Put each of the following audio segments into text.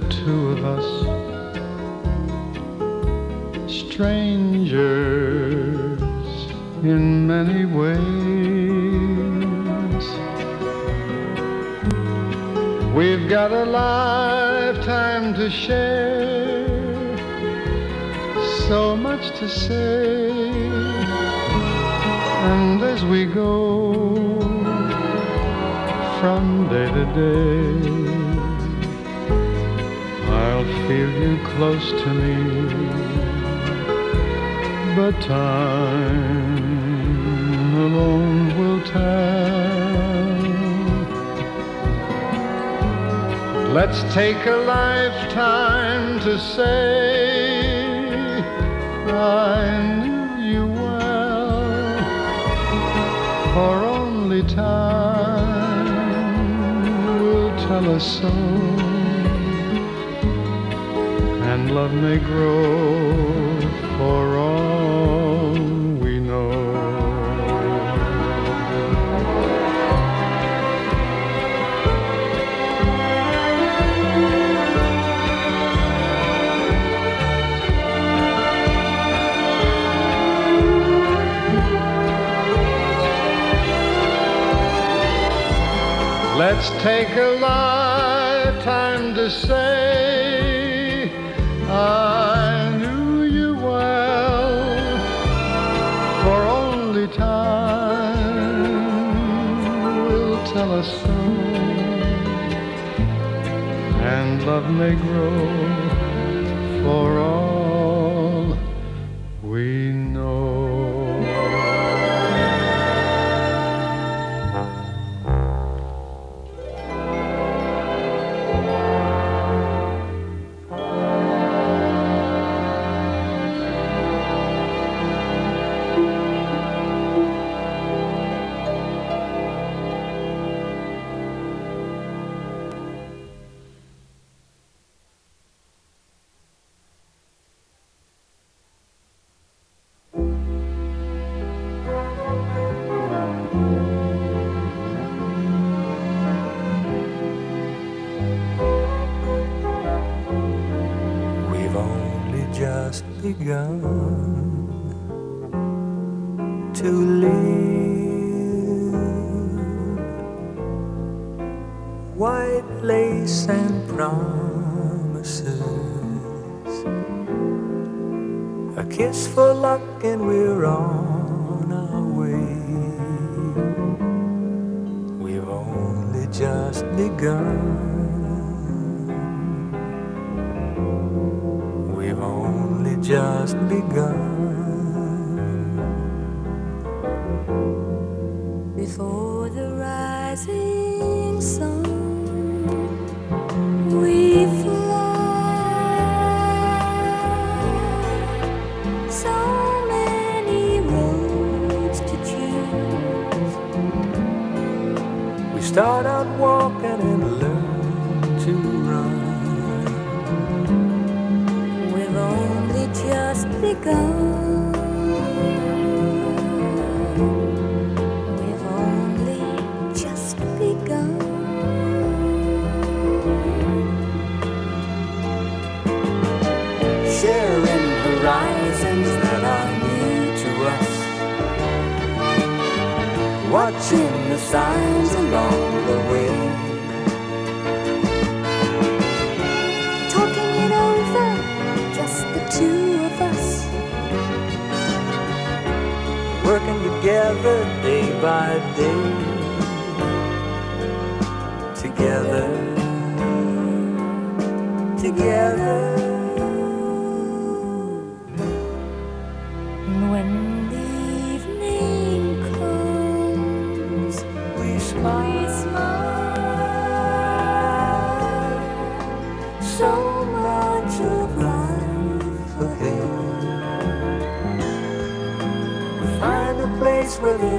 the two of us, strangers in many ways. We've got a lifetime to share, so much to say, and as we go from day to day, I'll feel you close to me, but time alone will tell. Let's take a lifetime to say I knew you well, for only time will tell us so, love may grow for all we know. Let's take a lifetime to say love may grow for all begun to live. White lace and promises. A kiss for luck, and we're on our way. We've only just begun. Just begun. Before the rising sun, we fly. So many roads to choose. We start out walking and Watching the signs along the way. Together day by day. Together. Together. And when the evening comes, We we smile. smile.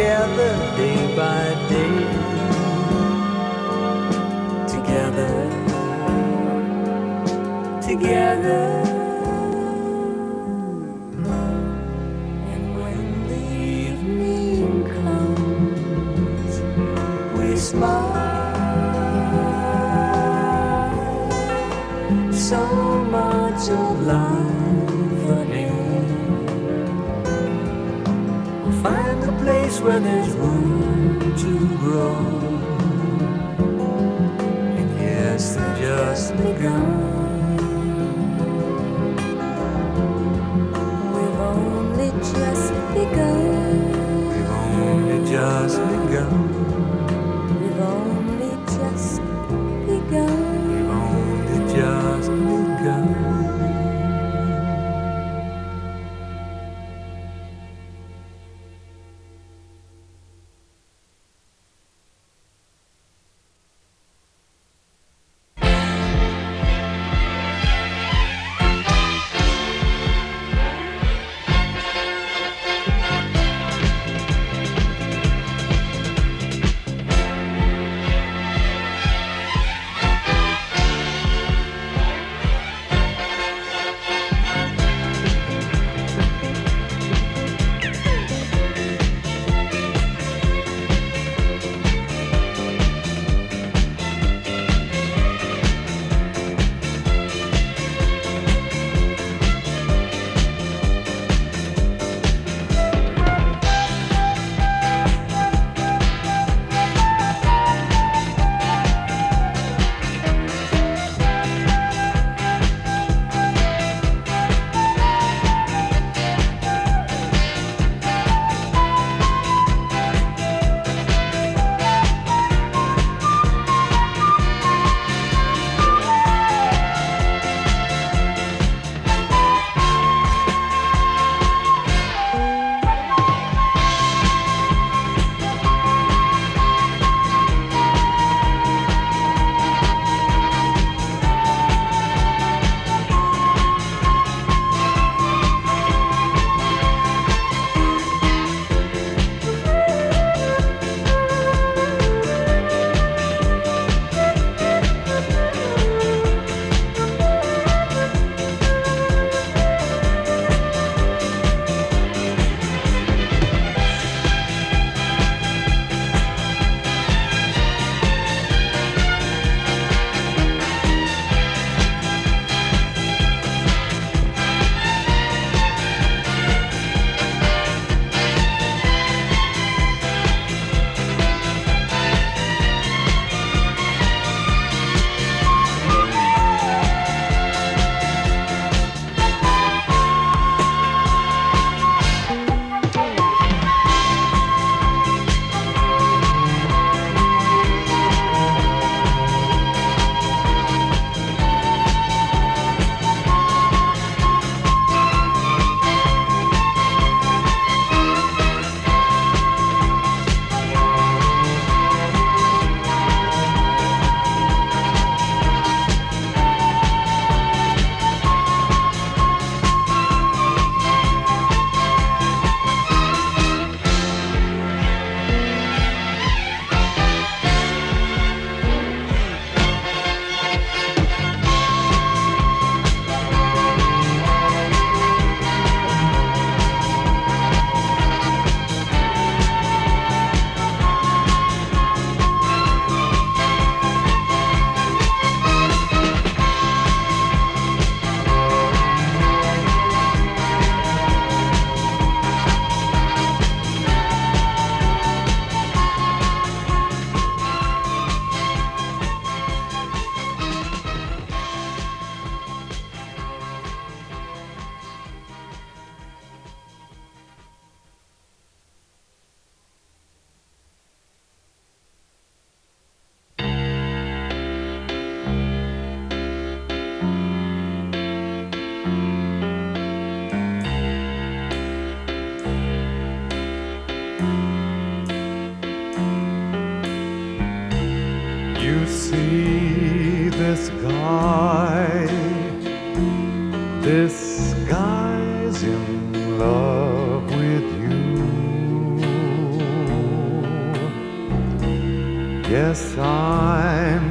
together day by day. Together, together. And when the evening comes, we smile. there's room to grow. Yes, I'm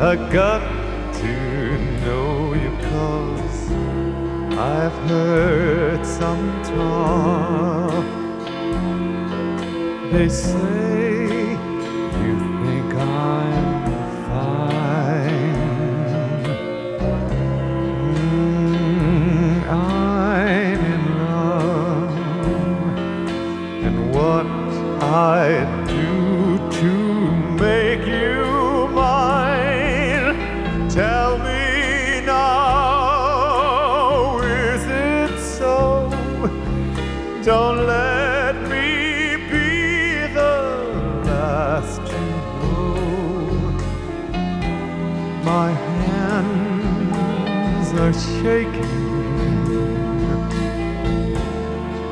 I got to know you cause I've heard some talk. They say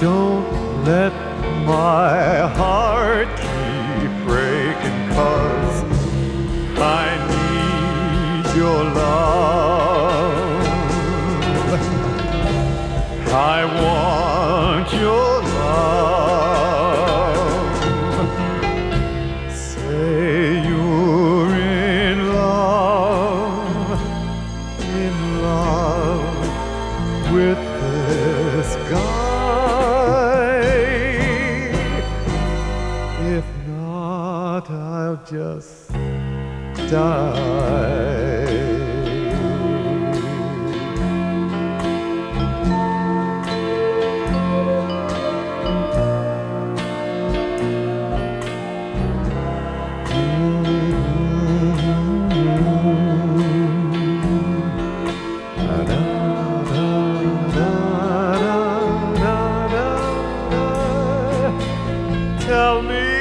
Don't let my heart keep breaking cause I need your love. I want just die. tell me